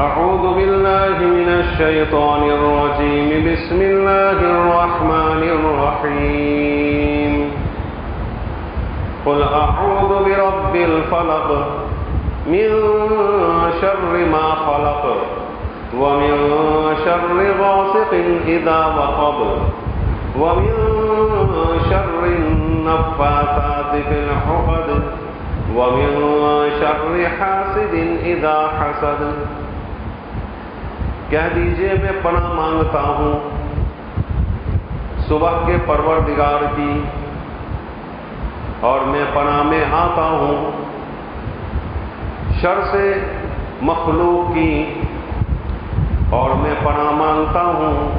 أعوذ بالله من الشيطان الرجيم. بسم الله الرحمن الرحيم. قل أعوذ برب الفلق من شر ما خلق ومن شر غاسق إذا وقب ومن شر النفاثات في العقد ومن شر حاسد إذا حسد کہہ دیجیے میں پناہ مانگتا ہوں۔ صبح کے پروردگار کی اور میں پناہ میں آتا ہوں۔ شر سے مخلوق کی اور میں پناہ مانگتا ہوں۔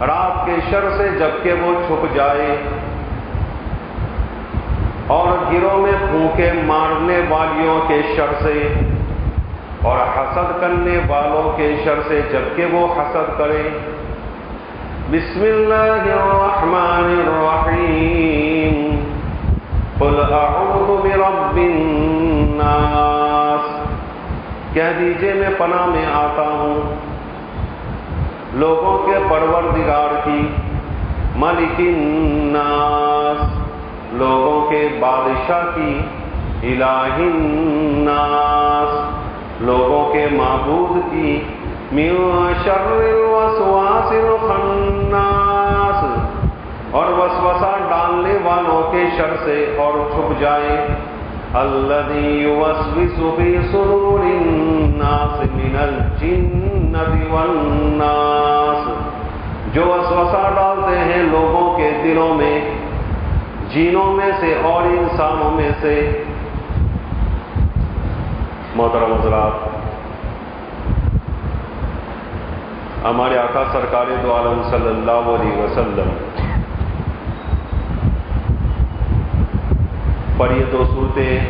رات کے شر سے جبکہ وہ چھپ جائے اور گروہ میں پھونکے مارنے والیوں کے شر سے۔ اور حسد کرنے والوں کے شر سے جبکہ وہ حسد کرے بسم اللہ الرحمن الرحیم۔ قل اعوذ برب الناس۔ کہہ دیجیے میں پناہ میں آتا ہوں۔ لوگوں کے پروردگار کی ملک الناس۔ لوگوں کے بادشاہ کی الہ الناس۔ لوگوں کے معبود کی من شر الوسواس الخناس اور وسوسہ ڈالنے والوں کے شر سے اور چھپ جائے۔ الذي يوسوس في صدور الناس من الجنة والناس۔ جو وسوسہ ڈالتے ہیں لوگوں کے دلوں میں، جینوں میں سے اور انسانوں میں سے محترم حضرات ہمارے آقا سرکار دو عالم صلی اللہ علیہ وسلم۔ پر یہ دو صورتیں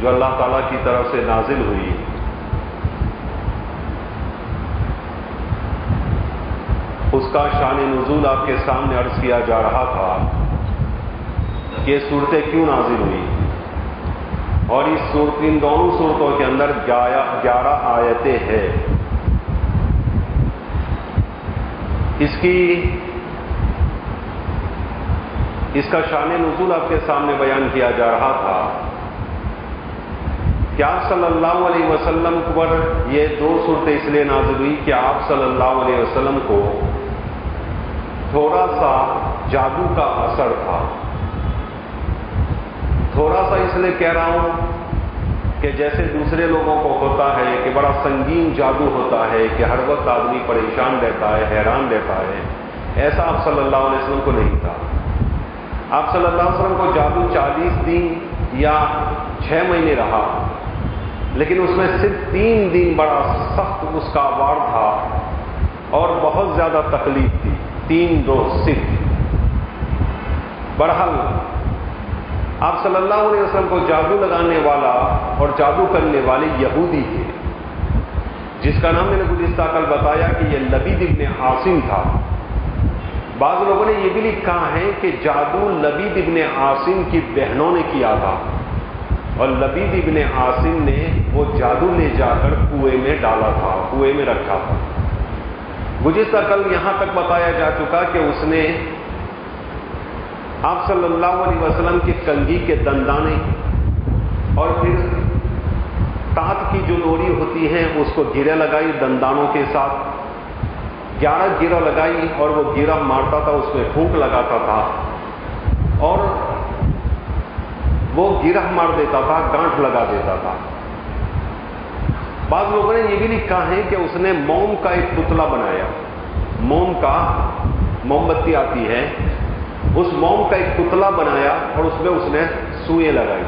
جو اللہ تعالی کی طرف سے نازل ہوئی۔ اس کا شان نزول آپ کے سامنے عرض کیا جا رہا تھا کہ یہ صورتیں کیوں نازل ہوئی؟ اور اس صورت ان دونوں صورتوں کے اندر گیارہ آیتیں ہیں۔ اس کی اس کا شان نزول آپ کے سامنے بیان کیا جا رہا تھا کہ آپ صلی اللہ علیہ وسلم پر یہ دو صورتیں اس لیے نازل ہوئی کہ آپ صلی اللہ علیہ وسلم کو تھوڑا سا جادو کا اثر تھا۔ تھوڑا سا اس لیے کہہ رہا ہوں کہ جیسے دوسرے لوگوں کو ہوتا ہے کہ بڑا سنگین جادو ہوتا ہے کہ ہر وقت آدمی پریشان رہتا ہے، حیران رہتا ہے، ایسا آپ صلی اللہ علیہ وسلم کو نہیں تھا۔ آپ صلی اللہ علیہ وسلم کو جادو چالیس دن یا چھ مہینے رہا، لیکن اس میں صرف تین دن بڑا سخت اس کا وار تھا اور بہت زیادہ تکلیف تھی۔ تین دو صرف۔ بہرحال آپ صلی اللہ علیہ وسلم کو جادو لگانے والا اور جادو کرنے والے یہودی تھے۔ جس کا نام میں نے گزشتہ کل بتایا کہ یہ لبید ابن عاصم تھا۔ بعض لوگوں نے یہ بھی لکھا ہے کہ جادو لبید ابن عاصم کی بہنوں نے کیا تھا۔ اور لبید ابن عاصم نے وہ جادو لے جا کر کنویں میں ڈالا تھا، کنویں میں رکھا تھا۔ گزشتہ کل یہاں تک بتایا جا چکا کہ اس نے آپ صلی اللہ علیہ وسلم کی کنگھی کے دندانے اور پھر تات کی جو ڈوری ہوتی ہے اس کو گرے لگائی دندانوں کے ساتھ۔ گیارہ گرا لگائی اور وہ گرا مارتا تھا، اس میں پھونک لگاتا تھا۔ اور وہ گرہ مار دیتا تھا گانٹ لگا دیتا تھا۔ بعض لوگوں نے یہ بھی لکھا ہے کہ اس نے موم کا ایک پتلا بنایا۔ موم کا موم بتی آتی ہے۔ اس موم کا ایک پتلا بنایا اور اس میں اس نے سوئیں لگائی۔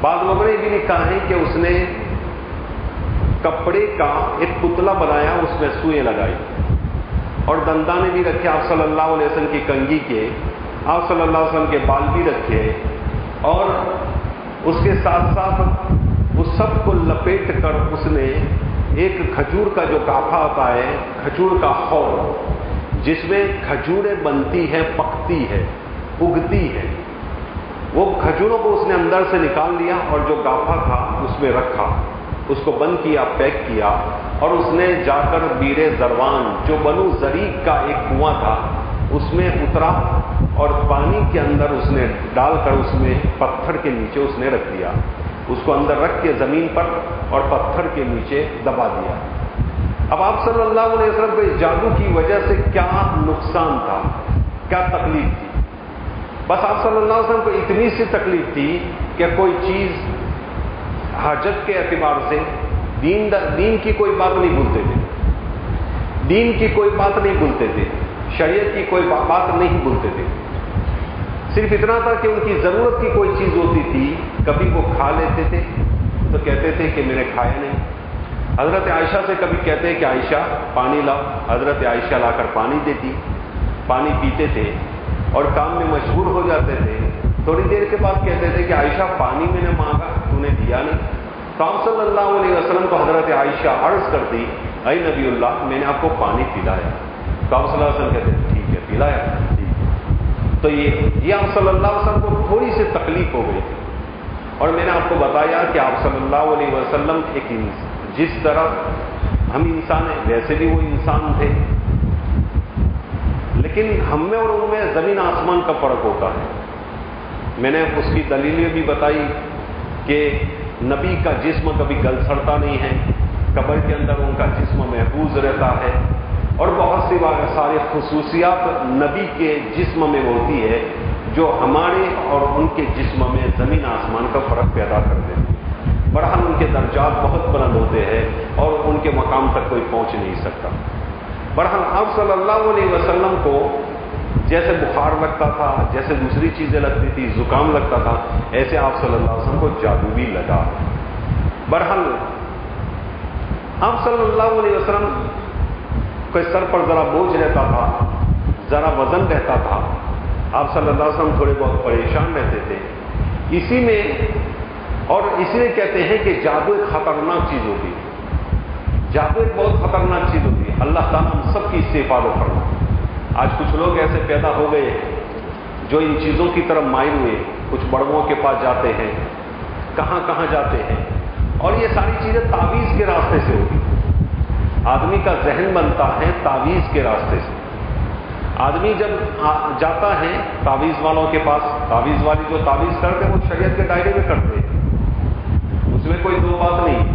بعض لوگوں نے یہ بھی لکھا ہے کہ اس نے کپڑے کا ایک پتلا بنایا، اس میں سوئیں لگائی۔ اور دندانے بھی رکھے، آپ صلی اللہ علیہ وسلم کی کنگھی کے، آپ صلی اللہ علیہ وسلم کے بال بھی رکھے۔ اور اس کے ساتھ ساتھ اس سب کو لپیٹ کر اس نے ایک کھجور کا جو کافا آتا ہے، کھجور کا خور جس میں کھجوریں بنتی ہے پکتی ہے اگتی ہے وہ کھجوروں کو اس نے اندر سے نکال لیا اور جو گافا تھا، اس میں رکھا۔ اس کو بند کیا، پیک کیا اور اس نے جا کر بیر زروان، جو بنو زریق کا ایک کنواں تھا، اس میں اترا اور پانی کے اندر اس نے ڈال کر اس میں پتھر کے نیچے اس نے رکھ دیا۔ اس کو اندر رکھ کے زمین پر اور پتھر کے نیچے دبا دیا۔ اب آپ صلی اللہ علیہ وسلم کو اس جادو کی وجہ سے کیا نقصان تھا؟ کیا تکلیف تھی؟ بس آپ صلی اللہ علیہ وسلم کو اتنی سی تکلیف تھی کہ کوئی چیز حاجت کے اعتبار سے دین دین کی کوئی بات نہیں بھولتے تھے۔ دین کی کوئی بات نہیں بھولتے تھے۔ شریعت کی کوئی بات نہیں بھولتے تھے۔ صرف اتنا تھا کہ ان کی ضرورت کی کوئی چیز ہوتی تھی، کبھی وہ کھا لیتے تھے تو کہتے تھے کہ میں نے کھایا نہیں۔ حضرت عائشہ سے کبھی کہتے کہ عائشہ پانی لاؤ۔ حضرت عائشہ لا کر پانی دیتی۔ پانی پیتے تھے اور کام میں مشہور ہو جاتے تھے۔ تھوڑی دیر کے بعد کہتے تھے کہ عائشہ پانی میں نے مانگا، تو نے دیا نہیں۔ تو صلی اللہ علیہ وسلم کو حضرت عائشہ عرض کر دی، اے نبی اللہ، میں نے آپ کو پانی پلایا۔ تو آپ صلی اللہ علیہ وسلم کہتے ہیں ٹھیک ہے، پلایا۔ تو یہ یہ آپ صلی اللہ علیہ وسلم کو تھوڑی سی تکلیف ہو گئی تھی۔ اور میں نے آپ کو بتایا کہ آپ صلی اللہ علیہ وسلم ایک جس طرح ہم انسان ہیں، ویسے بھی وہ انسان تھے۔ لیکن ہم میں اور ان میں زمین آسمان کا فرق ہوتا ہے۔ میں نے اس کی دلیلیں بھی بتائی کہ نبی کا جسم کبھی گل سڑتا نہیں ہے، قبر کے اندر ان کا جسم محفوظ رہتا ہے۔ اور بہت سی ساری خصوصیات نبی کے جسم میں ہوتی ہے، جو ہمارے اور ان کے جسم میں زمین آسمان کا فرق پیدا کرتے ہیں برہن ان کے درجات بہت بلند ہوتے ہیں اور ان کے مقام تک کوئی پہنچ نہیں سکتا۔ برہن آپ صلی اللہ علیہ وسلم کو جیسے بخار لگتا تھا، جیسے دوسری چیزیں لگتی تھی زکام لگتا تھا، ایسے آپ صلی اللہ علیہ وسلم کو جادو بھی لگا۔ برہن آپ صلی اللہ علیہ وسلم کے سر پر ذرا بوجھ رہتا تھا، ذرا وزن رہتا تھا۔ آپ صلی اللہ علیہ وسلم تھوڑے بہت پریشان رہتے تھے۔ اسی میں اور اس لیے کہتے ہیں کہ جادو ایک خطرناک چیز ہوتی ہے جادو ایک بہت خطرناک چیز ہوتی ہے اللہ تعالیٰ ہم سب کی اس سے حفاظت کرنا آج کچھ لوگ ایسے پیدا ہو گئے جو ان چیزوں کی طرف مائل ہوئے۔ کچھ بڑوں کے پاس جاتے ہیں، کہاں کہاں جاتے ہیں؟ اور یہ ساری چیزیں تعویذ کے راستے سے ہوتی آدمی کا ذہن بنتا ہے تعویذ کے راستے سے۔ آدمی جب جاتا ہے تعویذ والوں کے پاس، تعویذ والی جو تعویذ کرتے ہیں، وہ شریعت کے دائرے میں کرتے ہیں۔ اس میں کوئی دو بات نہیں۔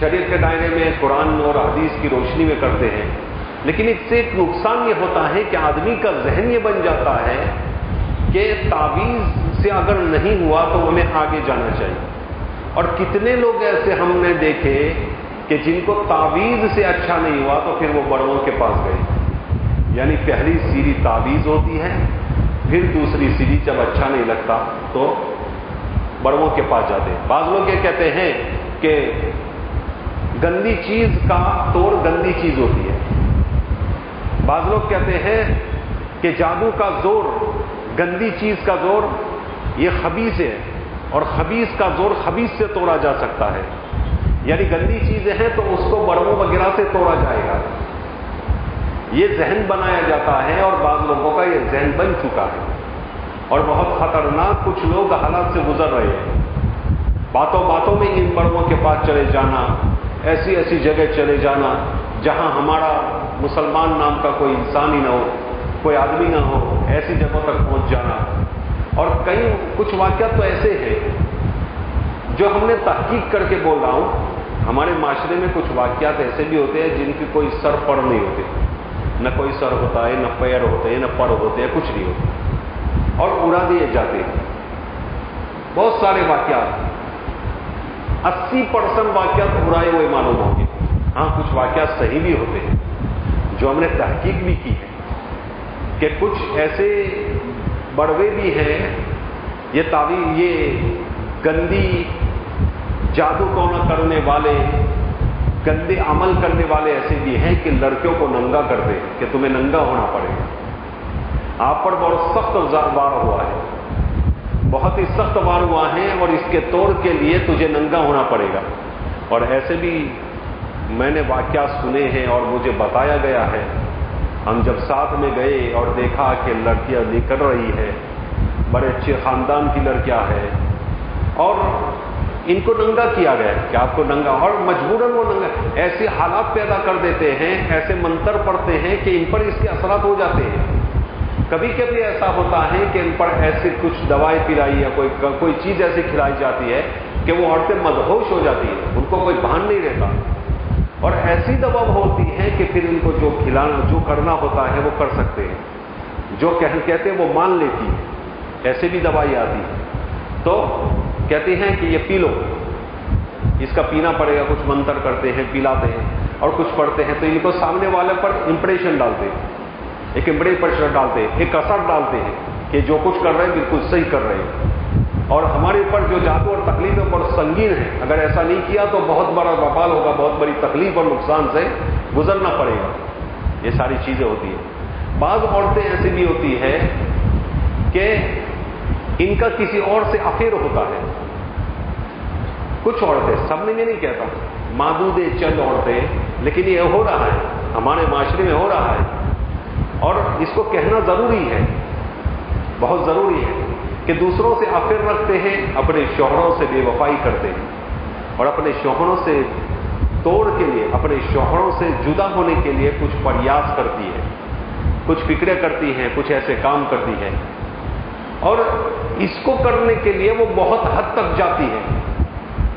شریعت کے دائرے میں قرآن اور حدیث کی روشنی میں کرتے ہیں۔ لیکن اس سے ایک نقصان یہ ہوتا ہے کہ آدمی کا ذہن یہ بن جاتا ہے کہ تعویذ سے اگر نہیں ہوا تو ہمیں آگے جانا چاہیے۔ اور کتنے لوگ ایسے ہم نے دیکھے کہ جن کو تعویذ سے اچھا نہیں ہوا تو پھر وہ بڑوں کے پاس گئے۔ یعنی پہلی سیڑھی تعویذ ہوتی ہے، پھر دوسری سیڑھی جب اچھا نہیں لگتا تو بڑوں کے پاس جاتے ہیں۔ بعض لوگ یہ کہتے ہیں کہ گندی چیز کا توڑ گندی چیز ہوتی ہے۔ بعض لوگ کہتے ہیں کہ جادو کا زور، گندی چیز کا زور، یہ خبیص ہے اور خبیص کا زور خبیص سے توڑا جا سکتا ہے۔ یعنی گندی چیزیں ہیں تو اس کو بڑوں وغیرہ سے توڑا جائے گا۔ یہ ذہن بنایا جاتا ہے اور بعض لوگوں کا یہ ذہن بن چکا ہے۔ اور بہت خطرناک کچھ لوگ حالات سے گزر رہے ہیں۔ باتوں باتوں میں ان بڑوں کے پاس چلے جانا، ایسی ایسی جگہ چلے جانا جہاں ہمارا مسلمان نام کا کوئی انسان ہی نہ ہو، کوئی آدمی نہ ہو، ایسی جگہوں تک پہنچ جانا۔ اور کئی کچھ واقعات تو ایسے ہیں جو ہم نے تحقیق کر کے بول رہا ہوں۔ ہمارے معاشرے میں کچھ واقعات ایسے بھی ہوتے ہیں جن کی کوئی سر پڑ نہیں ہوتے۔ نہ کوئی سر ہوتا ہے، نہ پیر ہوتے ہیں نہ پڑ ہوتے ہیں کچھ نہیں ہوتا۔ اور اڑا دیے جاتے ہیں۔ بہت سارے واقعات۔ اسی پرسنٹ واقعات اڑائے ہوئے معلوم ہوں گے ہاں کچھ واقعات صحیح بھی ہوتے ہیں۔ جو ہم نے تحقیق بھی کی ہے کہ کچھ ایسے بڑوے بھی ہیں۔ یہ تعویل، یہ گندی جادو کو نہ کرنے والے، گندے عمل کرنے والے ایسے بھی ہیں کہ لڑکیوں کو ننگا کر دے، کہ تمہیں ننگا ہونا پڑے۔ گا آپ پر بہت سخت وار ہوا ہے۔ بہت ہی سخت وار ہوا ہے اور اس کے توڑ کے لیے تجھے ننگا ہونا پڑے گا۔ اور ایسے بھی میں نے واقعات سنے ہیں اور مجھے بتایا گیا ہے۔ ہم جب ساتھ میں گئے اور دیکھا کہ لڑکیاں نکل رہی ہے بڑے اچھے خاندان کی لڑکیاں ہے اور ان کو ننگا کیا گیا کہ آپ کو ننگا؟ اور مجبوراً وہ ننگا۔ ایسے حالات پیدا کر دیتے ہیں، ایسے منتر پڑتے ہیں کہ ان پر اس کے اثرات ہو جاتے ہیں۔ کبھی کبھی ایسا ہوتا ہے کہ ان پر ایسی کچھ دوائی پلائی یا کوئی کوئی چیز ایسی کھلائی جاتی ہے کہ وہ عورتیں مدہوش ہو جاتی ہیں، ان کو کوئی بہان نہیں رہتا۔ اور ایسی دوا ہوتی ہے کہ پھر ان کو جو کھلانا، جو کرنا ہوتا ہے وہ کر سکتے ہیں۔ جو کہتے ہیں وہ مان لیتی ہے ایسے بھی دوائی آتی ہے۔ تو کہتے ہیں کہ یہ پی لو۔ اس کا پینا پڑے گا، کچھ منتر کرتے ہیں، پلاتے ہیں اور کچھ پڑھتے ہیں، تو ان کو سامنے والے پر امپریشن ڈالتے ہیں۔ ایک امپریشن ڈالتے ہیں، ایک اثر ڈالتے ہیں کہ جو کچھ کر رہے ہیں بالکل صحیح کر رہے ہیں۔ اور ہمارے اوپر جو جادو اور تکلیف ہے، بہت سنگین ہے۔ اگر ایسا نہیں کیا تو بہت بڑا بپال ہوگا، بہت بڑی تکلیف اور نقصان سے گزرنا پڑے گا۔ یہ ساری چیزیں ہوتی ہیں۔ بعض عورتیں ایسی بھی ہوتی ہے کہ ان کا کسی اور سے افیر ہوتا ہے۔ کچھ عورتیں، سب میں یہ نہیں کہتا مادود چند عورتیں، لیکن یہ ہو رہا ہے، ہمارے معاشرے میں ہو رہا ہے۔ اور اس کو کہنا ضروری ہے، بہت ضروری ہے کہ دوسروں سے افر رکھتے ہیں، اپنے شوہروں سے بے وفائی کرتے ہیں۔ اور اپنے شوہروں سے توڑ کے لیے، اپنے شوہروں سے جدا ہونے کے لیے کچھ پریاس کرتی ہے، کچھ فکریں کرتی ہیں، کچھ ایسے کام کرتی ہیں۔ اور اس کو کرنے کے لیے وہ بہت حد تک جاتی ہے،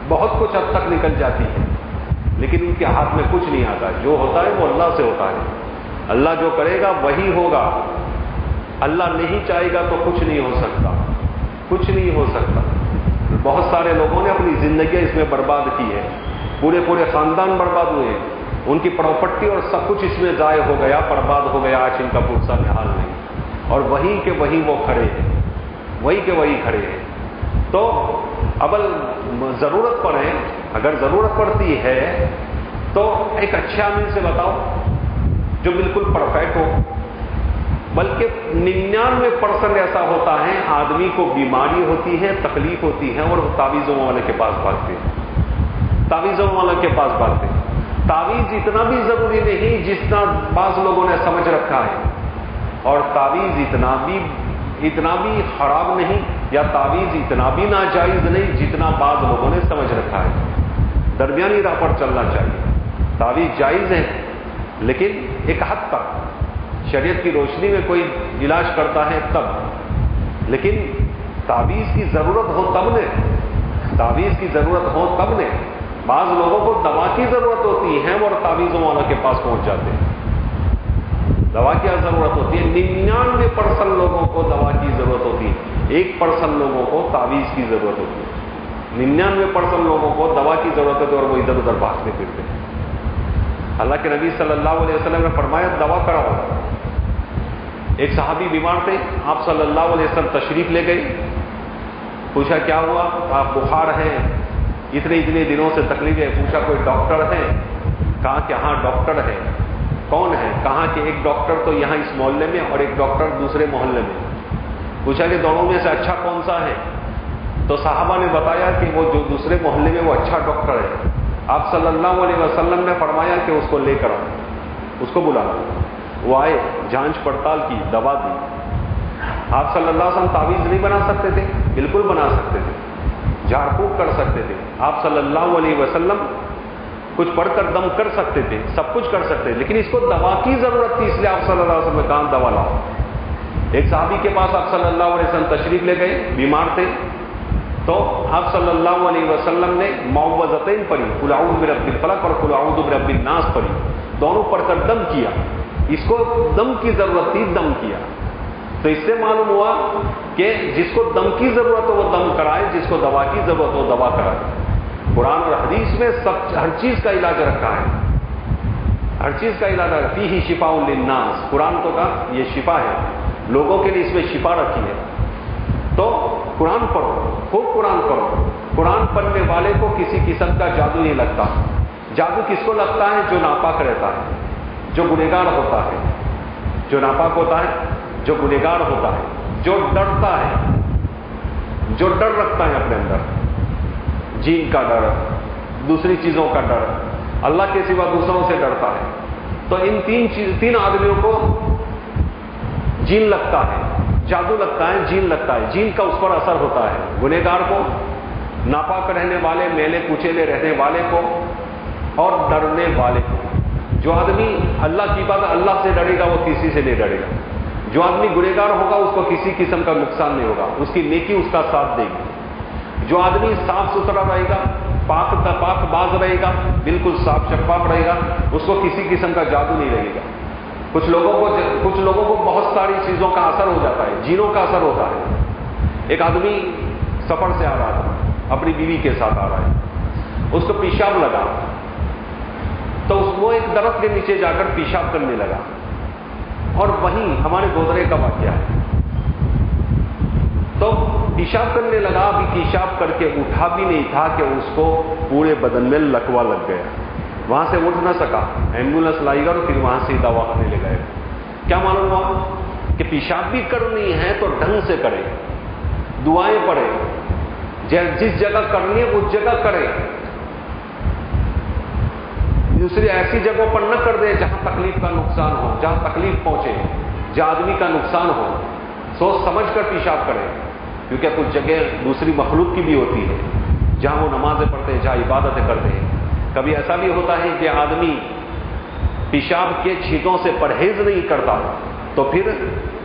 بہت کچھ حد تک نکل جاتی ہے۔ لیکن ان کے ہاتھ میں کچھ نہیں آتا، جو ہوتا ہے وہ اللہ سے ہوتا ہے۔ اللہ جو کرے گا وہی ہوگا۔ اللہ نہیں چاہے گا تو کچھ نہیں ہو سکتا۔ کچھ نہیں ہو سکتا۔ بہت سارے لوگوں نے اپنی زندگی اس میں برباد کی ہے پورے پورے خاندان برباد ہوئے ہیں۔ ان کی پراپرٹی اور سب کچھ اس میں ضائع ہو گیا، برباد ہو گیا آج ان کا پورسا میں۔ حال نہیں اور وہی کے وہی وہ کھڑے ہیں۔ وہی کے وہی کھڑے ہیں۔ تو ابل ضرورت پڑے اگر ضرورت پڑتی ہے تو ایک اچھے آدمی سے بتاؤ۔ جو بالکل پرفیکٹ ہو۔ بلکہ ننانوے پرسنٹ ایسا ہوتا ہے، آدمی کو بیماری ہوتی ہے، تکلیف ہوتی ہے اور وہ تعویذوں والے کے پاس بھاگتے ہیں۔ تعویذوں والے کے پاس بھاگتے ہیں۔ تعویذ اتنا بھی ضروری نہیں جتنا بعض لوگوں نے سمجھ رکھا ہے۔ اور تعویذ اتنا بھی اتنا بھی خراب نہیں، یا تعویذ اتنا بھی ناجائز نہیں جتنا بعض لوگوں نے سمجھ رکھا ہے۔ درمیانی راہ پر چلنا چاہیے۔ تعویذ جائز ہے۔ لیکن ایک حد تک شریعت کی روشنی میں کوئی علاج کرتا ہے تب۔ لیکن تعویذ کی ضرورت ہو تب نے، تعویذ کی ضرورت ہو تب نے، بعض لوگوں کو دوا کی ضرورت ہوتی ہے اور تعویذوں والا کے پاس پہنچ جاتے ہیں۔ دوا کی ضرورت ہوتی ہے؟ ننانوے پرسنٹ لوگوں کو دوا کی ضرورت ہوتی ہے۔ ایک پرسنٹ لوگوں کو تعویذ کی ضرورت ہوتی ہے۔ ننانوے پرسنٹ لوگوں کو دوا کی ضرورت ہوتی ہے اور وہ ادھر ادھر بھاگتے پھرتے ہیں۔ اللہ کے نبی صلی اللہ علیہ وسلم نے فرمایا، دوا کراؤ۔ ایک صحابی بیمار تھے، آپ صلی اللہ علیہ وسلم تشریف لے گئے۔ پوچھا، کیا ہوا؟ آپ بخار ہیں۔ اتنے اتنے دنوں سے تکلیف ہے پوچھا، کوئی ڈاکٹر ہے؟ کہا کہ ہاں ڈاکٹر ہے۔ کون ہے؟ کہا کہ ایک ڈاکٹر تو یہاں اس محلے میں اور ایک ڈاکٹر دوسرے محلے میں۔ پوچھا کہ دونوں میں سے اچھا کون سا ہے؟ تو صحابہ نے بتایا کہ وہ جو دوسرے محلے میں وہ اچھا ڈاکٹر ہے۔ آپ صلی اللہ علیہ وسلم نے فرمایا کہ اس کو لے کر آؤ۔ اس کو بلا۔ وہ آئے جانچ پڑتال کی، دوا دی۔ آپ صلی اللہ علیہ وسلم تعویذ نہیں بنا سکتے تھے؟ بالکل بنا سکتے تھے۔ جھاڑ پھونک کر سکتے تھے۔ آپ صلی اللہ علیہ وسلم کچھ پڑھ کر دم کر سکتے تھے، سب کچھ کر سکتے تھے، لیکن اس کو دوا کی ضرورت تھی، اس لیے آپ صلی اللہ علیہ وسلم نے کہا، دوا لاؤ۔ ایک صحابی کے پاس آپ صلی اللہ علیہ وسلم تشریف لے گئے، بیمار تھے۔ تو آپ صلی اللہ علیہ وسلم نے معوضتین پڑھی کلاؤد برب الفلق اور کلاؤد برب الناس پڑھی۔ دونوں پڑھ کر دم کیا۔ اس کو دم کی ضرورت تھی، دم کیا۔ تو اس سے معلوم ہوا کہ جس کو دم کی ضرورت ہو، وہ دم کرائے، جس کو دوا کی ضرورت ہو، دوا کرائے۔ قرآن اور حدیث میں سب، ہر چیز کا علاج رکھا ہے۔ ہر چیز کا علاج رکھتی ہی شفا الناس قرآن تو کا یہ شفا ہے۔ لوگوں کے لیے اس میں شفا رکھی ہے۔ تو قرآن پڑھو، خوب قرآن پڑھو۔ قرآن پڑھنے والے کو کسی قسم کا جادو نہیں لگتا۔ جادو کس کو لگتا ہے؟ جو ناپاک رہتا ہے، جو گنےگار ہوتا ہے۔ جو ناپاک ہوتا ہے، جو گنےگار ہوتا ہے۔ جو ڈرتا ہے، جو ڈر رکھتا ہے اپنے اندر۔ جین کا ڈر، دوسری چیزوں کا ڈر۔ اللہ کے سوا دوسروں سے ڈرتا ہے۔ تو ان تین چیز، تین آدمیوں کو جین لگتا ہے۔ جادو لگتا ہے جین لگتا ہے۔ جین کا اس پر اثر ہوتا ہے۔ گنےگار کو، ناپاک رہنے والے، میلے کچیلے رہنے والے کو اور ڈرنے والے کو۔ جو آدمی اللہ کی بات اللہ سے ڈرے گا، وہ کسی سے نہیں ڈرے گا۔ جو آدمی گنےگار ہوگا، اس کو کسی قسم کا نقصان نہیں ہوگا۔ اس کی نیکی اس کا ساتھ دے گی۔ جو آدمی صاف ستھرا رہے گا، پاک پاک باز رہے گا، بالکل صاف شفاف رہے گا، اس کو کسی قسم کا جادو نہیں رہے گا۔ کچھ لوگوں کو کچھ لوگوں کو بہت ساری چیزوں کا اثر ہو جاتا ہے، جینوں کا اثر ہوتا ہے۔ ایک آدمی سفر سے آ رہا تھا، اپنی بیوی کے ساتھ آ رہا ہے۔ اس کو پیشاب لگا۔ تو اس وہ ایک درخت کے نیچے جا کر پیشاب کرنے لگا۔ اور وہیں ہمارے گودرے کا واقعہ ہے۔ تو پیشاب کرنے لگا، ابھی پیشاب کر کے اٹھا بھی نہیں تھا کہ اس کو پورے بدن میں لکوا لگ گیا۔ وہاں سے اٹھ نہ سکا ایمبولینس لائی گا اور پھر وہاں سے دوا کرنے لے گئے۔ کیا معلوم ہوا کہ پیشاب بھی کرنی ہے تو ڈھنگ سے کرے، دعائیں پڑے جس جگہ کرنی ہے اس جگہ کرے۔ دوسری ایسی جگہوں پر نہ کر دے جہاں تکلیف کا نقصان ہو، جہاں تکلیف پہنچے، جہاں آدمی کا نقصان ہو۔ سوچ سمجھ کر پیشاب کرے، کیونکہ کچھ جگہ دوسری مخلوق کی بھی ہوتی ہے، جہاں وہ نمازیں پڑھتے ہیں، جہاں عبادتیں کرتے ہیں۔ کبھی ایسا بھی ہوتا ہے کہ آدمی پیشاب کے چھینٹوں سے پرہیز نہیں کرتا، تو پھر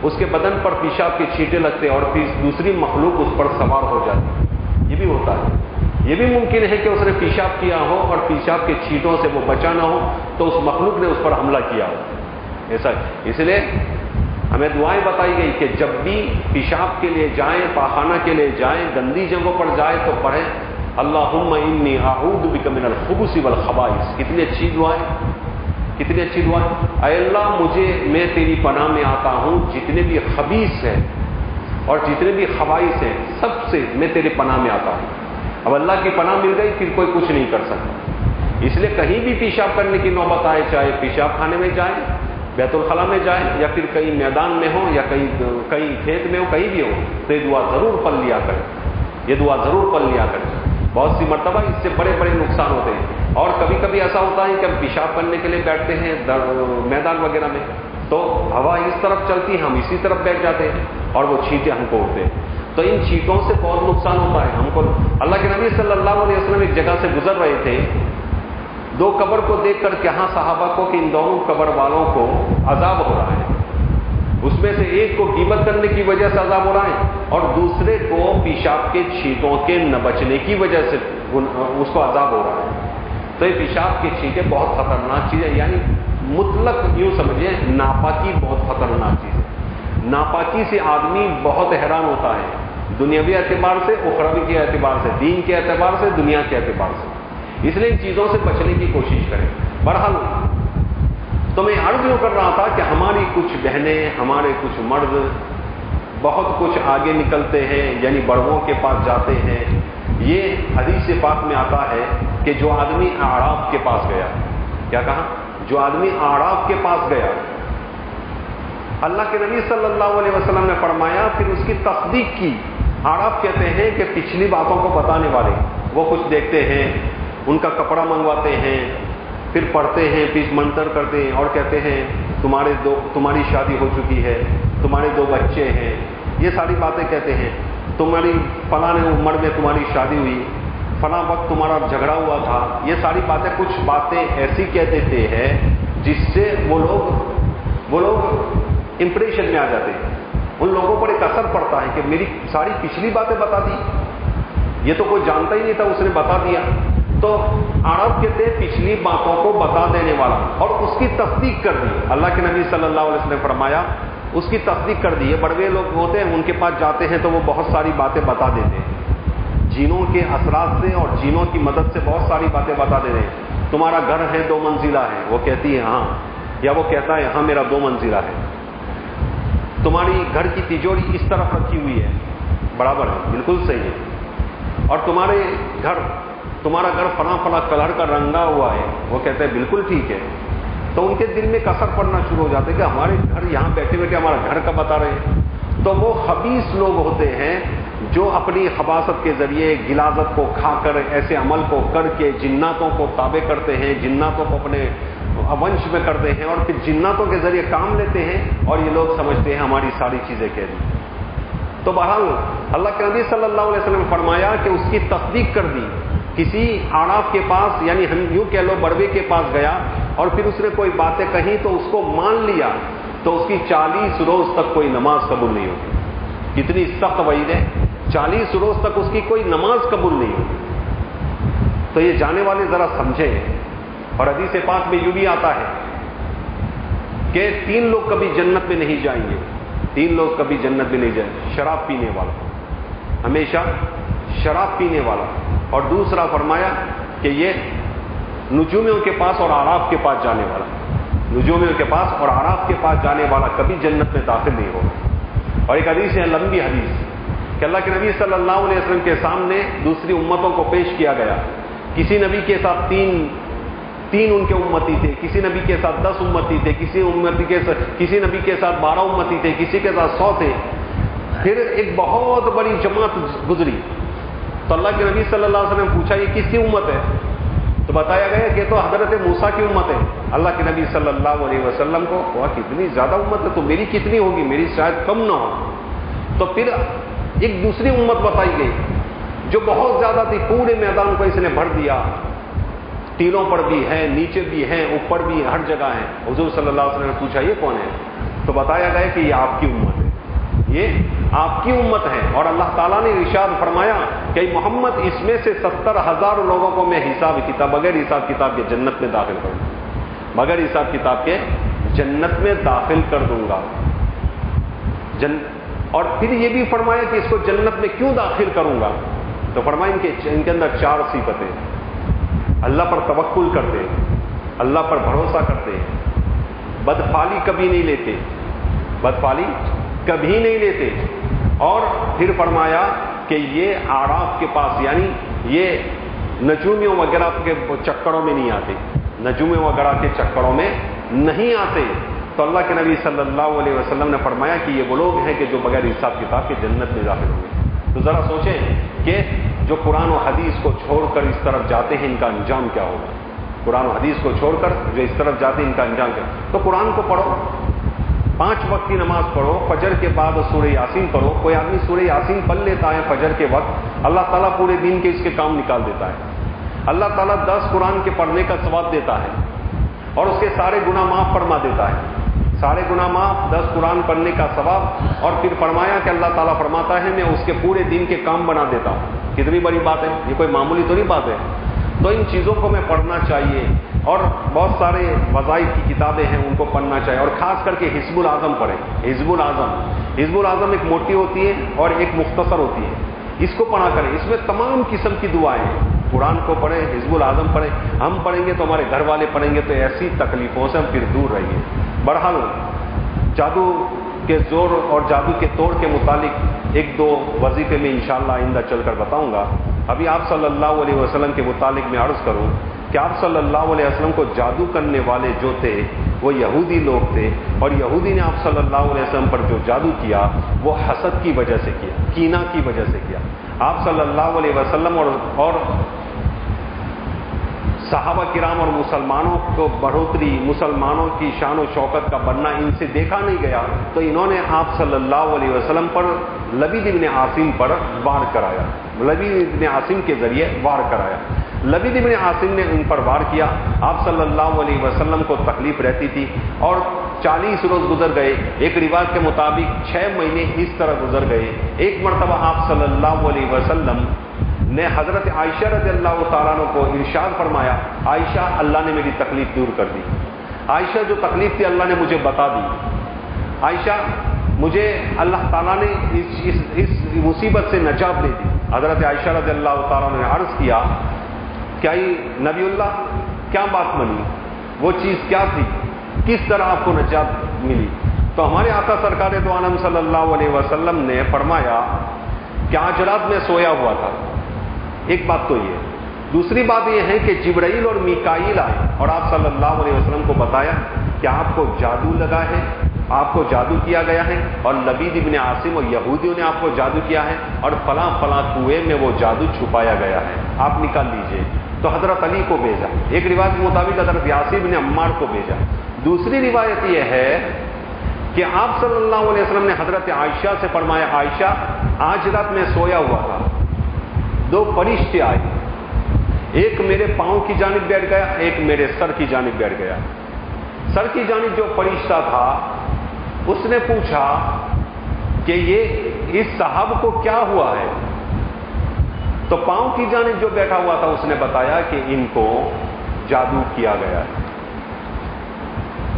اس کے بدن پر پیشاب کے چھینٹے لگتے اور پھر دوسری مخلوق اس پر سوار ہو جاتی یہ بھی ہوتا ہے۔ یہ بھی ممکن ہے کہ اس نے پیشاب کیا ہو اور پیشاب کے چھینٹوں سے وہ بچا نہ ہو، تو اس مخلوق نے اس پر حملہ کیا ہو۔ ایسا اس لیے ہمیں دعائیں بتائی گئی کہ جب بھی پیشاب کے لیے جائیں، پاخانہ کے لیے جائیں، گندی جگہوں پر جائیں، تو پڑھیں۔ اللہ انی اعوذ بک من الخبث والخبائث۔ کتنی اچھی دعائیں کتنی اچھی دعائیں اے اللہ، مجھے، میں تیری پناہ میں آتا ہوں، جتنے بھی خبیص ہیں اور جتنے بھی خبائث ہیں، سب سے میں تیرے پناہ میں آتا ہوں۔ اب اللہ کی پناہ مل گئی، پھر کوئی کچھ نہیں کر سکتا۔ اس لیے کہیں بھی پیشاب کرنے کی نوبت آئے، چاہے پیشاب خانے میں جائیں بیت الخلاء میں جائیں یا پھر کہیں میدان میں ہو، یا کہیں کہیں کھیت میں ہو، کہیں بھی ہو، تو یہ دعا ضرور پل لیا کریں۔ یہ دعا ضرور پل لیا کریں۔ بہت سی مرتبہ اس سے بڑے بڑے نقصان ہوتے ہیں۔ اور کبھی کبھی ایسا ہوتا ہے کہ ہم پیشاب کرنے کے لیے بیٹھتے ہیں میدان وغیرہ میں۔ تو ہوا اس طرف چلتی ہے، ہم اسی طرف بیٹھ جاتے ہیں اور وہ چھینٹے ہم کو اٹھتے ہیں۔ تو ان چیٹوں سے بہت نقصان ہوتا ہے۔ ہم کو اللہ کے نبی صلی اللہ علیہ وسلم ایک جگہ سے گزر رہے تھے۔ دو قبر کو دیکھ کر کہاں صحابہ کو کہ ان دونوں قبر والوں کو عذاب ہو رہا ہے۔ اس میں سے ایک کو قیمت کرنے کی وجہ سے عذاب ہو رہا ہے اور دوسرے کو پیشاب کے چھینٹوں کے نہ بچنے کی وجہ سے اس کو عذاب ہو رہا ہے۔ تو یہ پیشاب کے چھینٹے بہت خطرناک چیز ہے یعنی مطلق یوں سمجھے ناپاکی بہت خطرناک چیز ہے۔ ناپاکی سے آدمی بہت حیران ہوتا ہے، دنیاوی اعتبار سے، اخروی کے اعتبار سے، دین کے اعتبار سے، دنیا کے اعتبار سے۔ اس لیے ان چیزوں سے بچنے کی کوشش کریں۔ بہرحال تو میں عرض یوں کر رہا تھا کہ ہماری کچھ بہنیں، ہمارے کچھ مرد بہت کچھ آگے نکلتے ہیں یعنی بڑوں کے پاس جاتے ہیں۔ یہ حدیث پاک میں آتا ہے کہ جو آدمی آڑاب کے پاس گیا، کیا کہا؟ جو آدمی آڑاب کے پاس گیا۔ اللہ کے نبی صلی اللہ علیہ وسلم نے فرمایا، پھر اس کی تصدیق کی۔ آپ کہتے ہیں کہ پچھلی باتوں کو بتانے والے، وہ کچھ دیکھتے ہیں، ان کا کپڑا منگواتے ہیں پھر پڑھتے ہیں، پھر منتر کرتے ہیں اور کہتے ہیں، تمہارے دو، تمہاری شادی ہو چکی ہے، تمہارے دو بچے ہیں۔ یہ ساری باتیں کہتے ہیں، تمہاری فلاں عمر میں تمہاری شادی ہوئی، فلاں وقت تمہارا جھگڑا ہوا تھا۔ یہ ساری باتیں کچھ باتیں ایسی کہہ دیتے ہیں جس سے وہ لوگ وہ لوگ امپریشن میں آ جاتے ہیں۔ ان لوگوں پر ایک اثر پڑتا ہے کہ میری ساری پچھلی باتیں بتا دی۔ یہ تو کوئی جانتا ہی نہیں تھا، اس نے بتا دیا۔ تو عرب کہتے پچھلی باتوں کو بتا دینے والا اور اس کی تصدیق کر دی۔ اللہ کے نبی صلی اللہ علیہ وسلم نے فرمایا، اس کی تصدیق کر دی۔ بڑوے لوگ ہوتے ہیں، ان کے پاس جاتے ہیں تو وہ بہت ساری باتیں بتا دیتے ہیں۔ جینوں کے اثرات سے اور جینوں کی مدد سے بہت ساری باتیں بتا دیتے ہیں۔ تمہارا گھر ہے، دو منزلہ ہے وہ کہتی ہے ہاں۔ یا وہ کہتا ہے ہاں میرا دو منزلہ ہے۔ تمہاری گھر کی تجوری اس طرف رکھی ہوئی ہے۔ برابر ہے، بالکل صحیح ہے۔ اور تمہارے گھر تمہارا گھر فلاں فلاں کلر کا رنگا ہوا ہے۔ وہ کہتے ہیں بالکل ٹھیک ہے۔ تو ان کے دل میں کثر پڑنا شروع ہو جاتے کہ ہمارے گھر یہاں بیٹھے بیٹھے ہمارا گھر کا بتا رہے ہیں۔ تو وہ خبیص لوگ ہوتے ہیں جو اپنی خباصت کے ذریعے گلازت کو کھا کر ایسے عمل کو کر کے جناتوں کو تابع کرتے ہیں، جناتوں کو اپنے ونش میں کرتے ہیں اور پھر جناتوں کے ذریعے کام لیتے ہیں اور یہ لوگ سمجھتے ہیں ہماری ساری چیزیں کہہ دی۔ تو بہرحال اللہ کے نبی صلی اللہ علیہ وسلم نے فرمایا کہ اس کی تصدیق کر دی۔ کسی آڑاف کے پاس یعنی ہم یوں کہہ لو بڑوے کے پاس گیا اور پھر اس نے کوئی باتیں کہیں تو اس کو مان لیا، تو اس کی چالیس روز تک کوئی نماز قبول نہیں ہوگی کتنی سخت وعید ہے۔ چالیس روز تک اس کی کوئی نماز قبول نہیں ہوگی تو یہ جانے والے ذرا سمجھے اور حدیث پاک میں یوں بھی آتا ہے کہ تین لوگ کبھی جنت میں نہیں جائیں گے۔ تین لوگ کبھی جنت میں نہیں جائیں شراب پینے والا۔ ہمیشہ شراب پینے والا۔ اور دوسرا فرمایا کہ یہ نجومیوں کے پاس اور آراف کے پاس جانے والا، نجومیوں کے پاس اور آراف کے پاس جانے والا کبھی جنت میں داخل نہیں ہوگا۔ اور ایک حدیث ہے، لمبی حدیث، کہ اللہ کے نبی صلی اللہ علیہ وسلم کے سامنے دوسری امتوں کو پیش کیا گیا۔ کسی نبی کے ساتھ تین تین ان کے امتی تھے، کسی نبی کے ساتھ دس امتی تھے، کسی امتی کے ساتھ، کسی نبی کے ساتھ بارہ امتی تھے، کسی کے ساتھ سو تھے۔ پھر ایک بہت بڑی جماعت گزری۔ تو اللہ کے نبی صلی اللہ علیہ وسلم نے پوچھا، یہ کس کی امت ہے؟ تو بتایا گیا کہ تو حضرت موسا کی امت ہے۔ اللہ کے نبی صلی اللہ علیہ وسلم کو وہ کتنی زیادہ امت ہے تو میری کتنی ہوگی؟ میری شاید کم نہ ہو۔ تو پھر ایک دوسری امت بتائی گئی، جو بہت زیادہ تھی، پورے میدان کو اس نے بھر دیا۔ ٹیلوں پر بھی ہیں، نیچے بھی ہیں، اوپر بھی ہر جگہ ہیں۔ حضور صلی اللہ علیہ وسلم نے پوچھا، یہ کون ہے؟ تو بتایا گیا کہ یہ آپ کی امت ہے۔ یہ آپ کی امت ہے اور اللہ تعالیٰ نے ارشاد فرمایا کہ محمد، اس میں سے ستر ہزار لوگوں کو میں حساب کتاب، بغیر حساب کتاب کے جنت میں داخل کروں گا۔ بغیر حساب کتاب کے جنت میں داخل کر دوں گا۔ جن اور پھر یہ بھی فرمایا کہ اس کو جنت میں کیوں داخل کروں گا؟ تو فرمایا ان کے ان کے اندر چار صفتیں اللہ پر توکل کرتے، اللہ پر بھروسہ کرتے، بدفالی کبھی نہیں لیتے۔ بدفالی کبھی نہیں لیتے۔ اور پھر فرمایا کہ یہ آراف کے پاس یعنی یہ نجومیوں وغیرہ کے چکروں میں نہیں آتے، نجومیوں وغیرہ کے چکروں میں نہیں آتے۔ تو اللہ کے نبی صلی اللہ علیہ وسلم نے فرمایا کہ یہ وہ لوگ ہیں کہ جو بغیر حساب کتاب کے جنت میں داخل ہوئے۔ تو ذرا سوچیں کہ جو قرآن و حدیث کو چھوڑ کر اس طرف جاتے ہیں، ان کا انجام کیا ہوگا؟ قرآن و حدیث کو چھوڑ کر جو اس طرف جاتے ہیں، ان کا انجام کیا؟ تو قرآن کو پڑھو۔ پانچ وقت کی نماز پڑھو، فجر کے بعد سورہ یاسین پڑھو۔ کوئی آدمی سورہ یاسین پڑھ لیتا ہے فجر کے وقت، اللہ تعالیٰ پورے دن کے اس کے کام نکال دیتا ہے۔ اللہ تعالیٰ دس قرآن کے پڑھنے کا ثواب دیتا ہے اور اس کے سارے گناہ معاف فرما دیتا ہے۔ سارے گناہ معاف، دس قرآن پڑھنے کا ثواب اور پھر فرمایا کہ اللہ تعالیٰ فرماتا ہے، میں اس کے پورے دن کے کام بنا دیتا ہوں۔ کتنی بڑی بات ہے، یہ کوئی معمولی تو نہیں بات ہے؟ تو ان چیزوں کو میں پڑھنا چاہیے۔ اور بہت سارے وظائف کی کتابیں ہیں، ان کو پڑھنا چاہیے۔ اور خاص کر کے حزب العظم پڑھیں۔ حزب العظم حزب العظم ایک موٹی ہوتی ہے اور ایک مختصر ہوتی ہے۔ اس کو پڑھا کریں۔ اس میں تمام قسم کی دعائیں قرآن کو پڑھیں، حزب العظم پڑھیں۔ ہم پڑھیں گے تو ہمارے گھر والے پڑھیں گے تو ایسی تکلیفوں سے ہم پھر دور رہیں گے بہرحال، جادو کے زور اور جادو کے توڑ کے متعلق ایک دو وظیفے میں انشاءاللہ آئندہ چل کر بتاؤں گا۔ ابھی آپ صلی اللہ علیہ وسلم کے متعلق میں عرض کروں کہ آپ صلی اللہ علیہ وسلم کو جادو کرنے والے جو تھے، وہ یہودی لوگ تھے اور یہودی نے آپ صلی اللہ علیہ وسلم پر جو جادو کیا، وہ حسد کی وجہ سے کیا کینا کی وجہ سے کیا۔ آپ صلی اللہ علیہ وسلم اور اور صحابہ کرام اور مسلمانوں کو بڑھوتری، مسلمانوں کی شان و شوکت کا بننا ان سے دیکھا نہیں گیا، تو انہوں نے آپ صلی اللہ علیہ وسلم پر لبید ابن عاصم پر وار کرایا۔ لبید ابن عاصم کے ذریعے وار کرایا۔ لبید ابن عاصم نے ان پر وار کیا۔ آپ صلی اللہ علیہ وسلم کو تکلیف رہتی تھی اور چالیس روز گزر گئے۔ ایک رواج کے مطابق چھ مہینے اس طرح گزر گئے۔ ایک مرتبہ آپ صلی اللہ علیہ وسلم نے حضرت عائشہ رضی اللہ تعالیٰ کو ارشاد فرمایا عائشہ اللہ نے میری تکلیف دور کر دی۔ عائشہ جو تکلیف تھی اللہ نے مجھے بتا دی۔ عائشہ مجھے اللہ تعالیٰ نے اس اس, اس مصیبت سے نجات دے دی۔ حضرت عائشہ رضی اللہ تعالیٰ نے عرض کیا کیا نبی اللہ، کیا بات بنی وہ چیز کیا تھی؟ کس طرح آپ کو نجات ملی؟ تو ہمارے آقا سرکار تو عالم صلی اللہ علیہ وسلم نے فرمایا کہ آج رات میں سویا ہوا تھا۔ ایک بات تو یہ دوسری بات یہ ہے کہ جبرائیل اور میکائیل آئے اور آپ صلی اللہ علیہ وسلم کو بتایا کہ آپ کو جادو لگا ہے۔ آپ کو جادو کیا گیا ہے اور لبید ابن عاصم اور یہودیوں نے آپ کو جادو کیا ہے اور فلاں فلاں کنویں میں وہ جادو چھپایا گیا ہے۔ آپ نکال لیجیے۔ تو حضرت علی کو بھیجا۔ ایک روایت کے مطابق حضرت یاسیب نے عمار کو بھیجا۔ دوسری روایت یہ ہے کہ آپ صلی اللہ علیہ وسلم نے حضرت عائشہ سے فرمایا، عائشہ، آج رات میں سویا ہوا تھا۔ دو فرشتے آئے۔ ایک میرے پاؤں کی جانب بیٹھ گیا، ایک میرے سر کی جانب بیٹھ گیا۔ سر کی جانب جو فرشتہ تھا اس نے پوچھا کہ یہ اس صاحب کو کیا ہوا ہے؟ تو پاؤں کی جانب جو بیٹھا ہوا تھا، اس نے بتایا کہ ان کو جادو کیا گیا ہے۔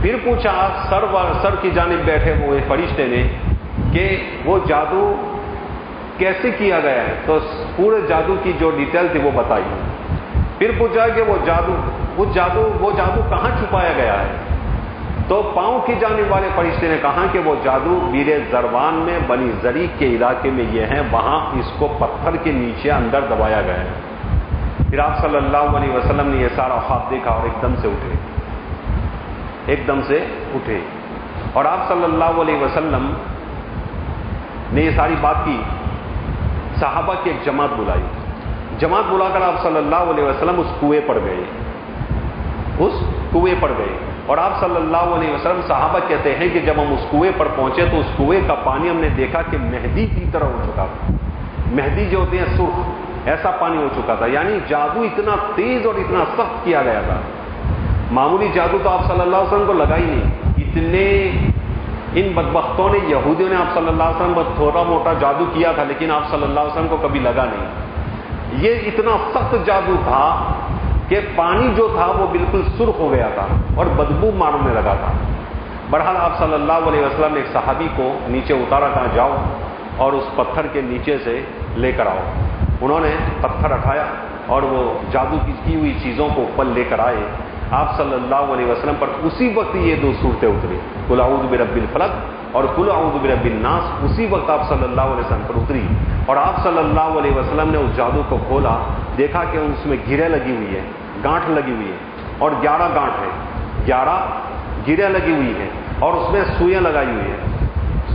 پھر پوچھا، سر سر کی جانب بیٹھے ہوئے فرشتے نے کہ وہ جادو کیسے کیا گیا ہے؟ تو پورے جادو کی جو ڈیٹیل تھی وہ بتائی۔ پھر پوچھا کہ وہ جادو وہ جادو وہ جادو کہاں چھپایا گیا ہے؟ تو پاؤں کی جانب والے فرشتے نے کہا کہ وہ جادو بیر زربان میں بنی زری کے علاقے میں یہ ہے، وہاں اس کو پتھر کے نیچے اندر دبایا گیا ہے۔ پھر آپ صلی اللہ علیہ وسلم نے یہ سارا خواب دیکھا اور ایک دم سے اٹھے۔ ایک دم سے اٹھے۔ اور آپ صلی اللہ علیہ وسلم نے یہ ساری بات کی۔ صحابہ کی ایک جماعت بلائی۔ جماعت بلا کر آپ صلی اللہ علیہ وسلم اس کنویں پر گئے۔ اس کنویں پر گئے۔ اور آپ صلی اللہ علیہ وسلم صحابہ کہتے ہیں کہ جب ہم اس کنویں پر پہنچے تو اس کنویں کا پانی ہم نے دیکھا کہ مہدی کی طرح ہو چکا تھا۔ مہدی جو ہوتے ہیں سرخ، ایسا پانی ہو چکا تھا۔ یعنی جادو اتنا تیز اور اتنا سخت کیا گیا تھا۔ معمولی جادو تو آپ صلی اللہ علیہ وسلم کو لگا ہی نہیں۔ اتنے ان بدبختوں نے، یہودیوں نے آپ صلی اللہ علیہ وسلم تھوڑا موٹا جادو کیا تھا، لیکن آپ صلی اللہ علیہ وسلم کو کبھی لگا نہیں۔ یہ اتنا سخت جادو تھا کہ پانی جو تھا وہ بالکل سرخ ہو گیا تھا اور بدبو مارنے لگا تھا۔ بہرحال آپ صلی اللہ علیہ وسلم نے ایک صحابی کو نیچے اتارا کہاں جاؤ اور اس پتھر کے نیچے سے لے کر آؤ۔ انہوں نے پتھر اٹھایا اور وہ جادو کی کی ہوئی چیزوں کو اوپر لے کر آئے۔ آپ صلی اللہ علیہ وسلم پر اسی وقت یہ دو صورتیں اتری۔ کلاؤد برب الفلق اور کل اعوذ برب الناس، اسی وقت آپ صلی اللہ علیہ وسلم پر اتری۔ اور آپ صلی اللہ علیہ وسلم نے اس جادو کو کھولا دیکھا کہ اس میں گرے لگی ہوئی ہے گانٹھ لگی ہوئی ہے اور گیارہ گانٹھ ہے گیارہ گرے لگی ہوئی ہے اور اس میں سوئیں لگائی ہوئی ہے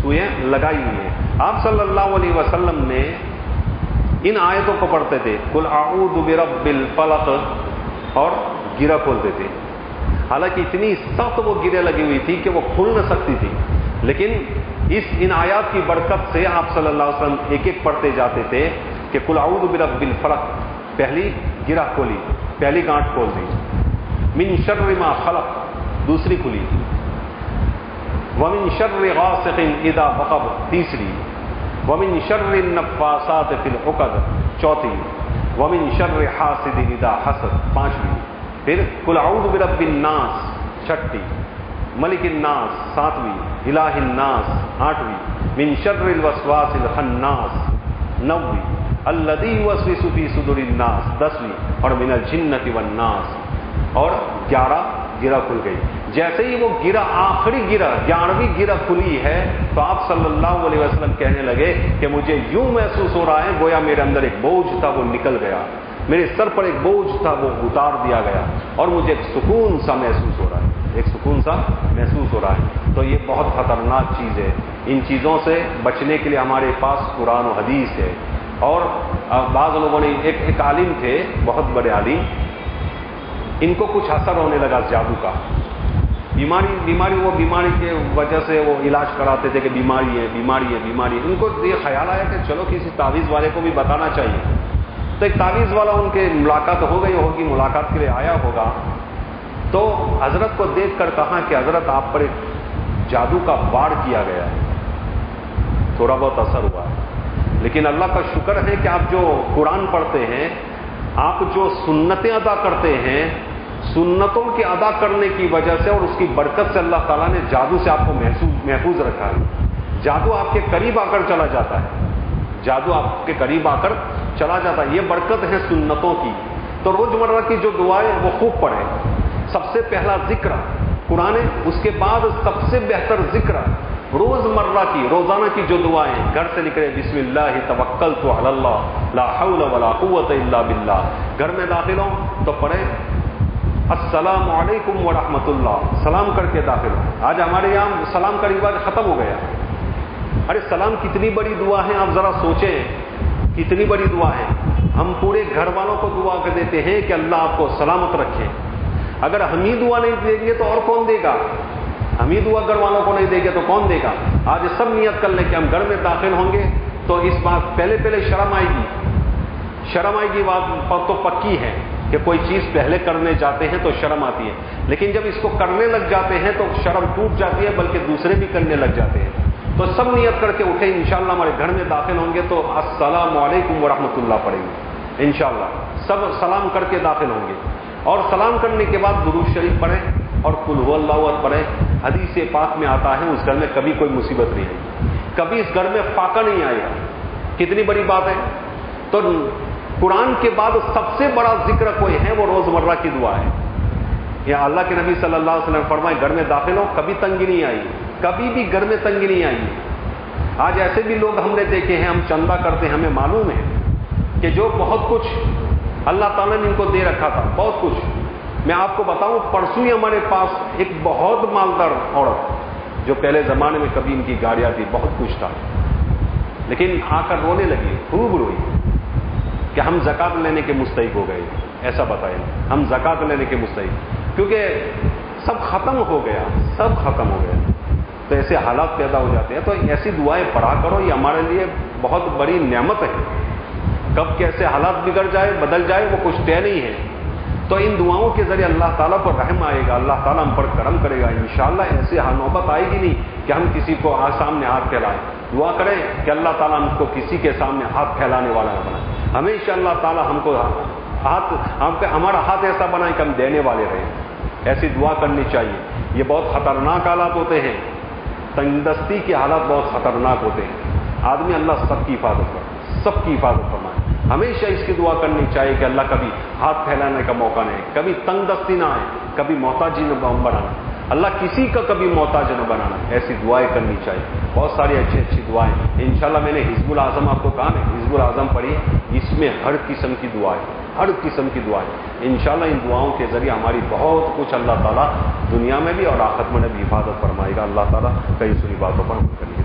سوئیں لگائی ہوئی ہیں۔ آپ صلی اللہ علیہ وسلم نے ان آیتوں کو پڑھتے تھے کل اعوذ برب الفلق اور گرا کھولتے تھے۔ حالانکہ اتنی سخت وہ گرے لگی ہوئی تھی کہ وہ کھل نہ سکتی تھی۔ لیکن اس ان آیات کی برکت سے آپ صلی اللہ علیہ وسلم ایک ایک پڑھتے جاتے تھے کہ کل اعوذ برب الفلق پہلی گرا کھولی، پہلی گانٹ کھول دی۔ من شر ما خلق، دوسری کھلی۔ ومن شر غاسق اذا وقب تیسری۔ ومن شر النفاسات فی العقد، چوتھی۔ ومن شر حاسد اذا حسد، پانچویں۔ پھر کل اعوذ برب الناس، چھٹی۔ ملک الناس، ساتویں۔ الہ الناس، آٹھویں۔ من شر الوسواس الخناس، نویں۔ الدی صدر الناس، دسویں، اور من الجنت والناس۔ اور گیارہ گرا کھل گئی۔ جیسے ہی وہ گرا آخری گرا گیارہویں گرا کھلی ہے، تو آپ صلی اللہ علیہ وسلم کہنے لگے کہ مجھے یوں محسوس ہو رہا ہے، گویا میرے اندر ایک بوجھ تھا، وہ نکل گیا۔ میرے سر پر ایک بوجھ تھا، وہ اتار دیا گیا۔ اور مجھے ایک سکون سا محسوس ہو رہا ہے۔ ایک سکون سا محسوس ہو رہا ہے۔ تو یہ بہت خطرناک چیز ہے۔ ان چیزوں سے بچنے کے لیے ہمارے پاس قرآن و حدیث ہے۔ اور بعض لوگوں نے ایک ایک عالم تھے، بہت بڑے عالم، ان کو کچھ اثر ہونے لگا جادو کا۔ بیماری بیماری، وہ بیماری کے وجہ سے وہ علاج کراتے تھے کہ بیماری ہے بیماری ہے بیماری ہے۔ ان کو یہ خیال آیا کہ چلو کسی تعویذ والے کو بھی بتانا چاہیے۔ تو ایک تعویذ والا ان کے ملاقات ہو گئی، ہوگی، ملاقات کے لیے آیا ہوگا۔ تو حضرت کو دیکھ کر کہا کہ حضرت آپ پر ایک جادو کا باڑ کیا گیا ہے۔ تھوڑا بہت اثر ہوا۔ ہے لیکن اللہ کا شکر ہے کہ آپ جو قرآن پڑھتے ہیں، آپ جو سنتیں ادا کرتے ہیں، سنتوں کے ادا کرنے کی وجہ سے اور اس کی برکت سے اللہ تعالیٰ نے جادو سے آپ کو محسوس محفوظ رکھا ہے۔ جادو آپ کے قریب آ کر چلا جاتا ہے۔ جادو آپ کے قریب آ کر چلا جاتا ہے۔ یہ برکت ہے سنتوں کی۔ تو روزمرہ کی جو دعائیں وہ خوب پڑھیں۔ سب سے پہلا ذکر، قرآن اس کے بعد سب سے بہتر ذکر روز مرہ کی، روزانہ کی جو دعائیں گھر سے نکلے، بسم اللہ توکل تو اللہ، لا حول ولا قوت الا باللہ۔ گھر میں داخل ہوں تو پڑھے السلام علیکم ورحمۃ اللہ۔ سلام کر کے داخل ہوں۔ آج ہمارے یہاں سلام کا رواج ختم ہو گیا۔ ارے، سلام کتنی بڑی دعا ہے، آپ ذرا سوچیں۔ کتنی بڑی دعا ہے۔ ہم پورے گھر والوں کو دعا کر دیتے ہیں کہ اللہ آپ کو سلامت رکھے۔ اگر ہم ہی دعا نہیں دیں گے تو اور کون دے گا؟ ہم ہی دعا گھر والوں کو نہیں دیں گے تو کون دے گا؟ آج سب نیت کر لیں کہ ہم گھر میں داخل ہوں گے تو اس بات پہلے پہلے شرم آئے گی۔ شرم آئے گی بات تو پکی ہے کہ کوئی چیز پہلے کرنے جاتے ہیں تو شرم آتی ہے۔ لیکن جب اس کو کرنے لگ جاتے ہیں تو شرم ٹوٹ جاتی ہے بلکہ دوسرے بھی کرنے لگ جاتے ہیں۔ تو سب نیت کر کے اٹھے انشاءاللہ ہمارے گھر میں داخل ہوں گے تو السلام علیکم ورحمۃ اللہ پڑھیں گے انشاءاللہ سب سلام کر کے داخل ہوں گے۔ اور سلام کرنے کے بعد درود شریف پڑھیں اور کلو اللہ پڑھیں۔ حدیث پاک میں آتا ہے، اس گھر میں کبھی کوئی مصیبت نہیں آئی۔ کبھی اس گھر میں فاقہ نہیں آئے گا کتنی بڑی بات ہے۔ تو قرآن کے بعد سب سے بڑا ذکر کوئی ہے، وہ روزمرہ کی دعا ہے۔ یا اللہ کے نبی صلی اللہ علیہ وسلم فرمائے، گھر میں داخل ہو، کبھی تنگی نہیں آئی۔ کبھی بھی گھر میں تنگی نہیں آئی۔ آج ایسے بھی لوگ ہم نے دیکھے ہیں، ہم چندہ کرتے ہیں، ہمیں معلوم ہے کہ جو بہت کچھ اللہ تعالیٰ نے ان کو دے رکھا تھا، بہت کچھ۔ میں آپ کو بتاؤں، پرسوں ہی ہمارے پاس ایک بہت مالدار عورت جو پہلے زمانے میں کبھی ان کی گاڑیاں تھی بہت کچھ تھا۔ لیکن آ کر رونے لگی، خوب روئی کہ ہم زکات لینے کے مستحق ہو گئے۔ ایسا بتائیں، ہم زکات لینے کے مستحق۔ کیونکہ سب ختم ہو گیا، سب ختم ہو گیا۔ تو ایسے حالات پیدا ہو جاتے ہیں۔ تو ایسی دعائیں پڑھا کرو، یہ ہمارے لیے بہت بڑی نعمت ہے۔ کب کیسے حالات بگڑ جائے، بدل جائے، وہ کچھ طے نہیں ہے۔ تو ان دعاؤں کے ذریعے اللہ تعالیٰ پر رحم آئے گا، اللہ تعالیٰ ہم پر کرم کرے گا، انشاءاللہ ایسے نوبت آئے گی نہیں کہ ہم کسی کو سامنے ہاتھ پھیلائیں۔ دعا کریں کہ اللہ تعالیٰ ہم کو کسی کے سامنے ہاتھ پھیلانے والا نہ بنائے۔ ہمیشہ اللہ تعالیٰ ہم کو ہاتھ، ہم ہمارا ہاتھ ایسا بنائے کہ ہم دینے والے رہیں۔ ایسی دعا کرنی چاہیے۔ یہ بہت خطرناک حالات ہوتے ہیں۔ تندستی کے حالات بہت خطرناک ہوتے ہیں۔ آدمی اللہ سب کی حفاظت کر سب کی حفاظت فرمائے ہمیشہ اس کی دعا کرنی چاہیے کہ اللہ کبھی ہاتھ پھیلانے کا موقع نہیں کبھی تنگ دستی نہ آئے، کبھی محتاجی نہ بنانا اللہ کسی کا کبھی محتاج نہ بنانا، ایسی دعائیں کرنی چاہیے۔ بہت ساری اچھی اچھی دعائیں انشاءاللہ میں نے حزب العظم آپ کو کہا نا حزب العظم پڑھی۔ اس میں ہر قسم کی دعائیں ہر قسم کی دعائیں انشاءاللہ ان دعاؤں کے ذریعے ہماری بہت کچھ اللہ تعالیٰ دنیا میں بھی اور آخر میں بھی حفاظت فرمائے گا۔ اللہ تعالیٰ کئی سنی باتوں پر کرے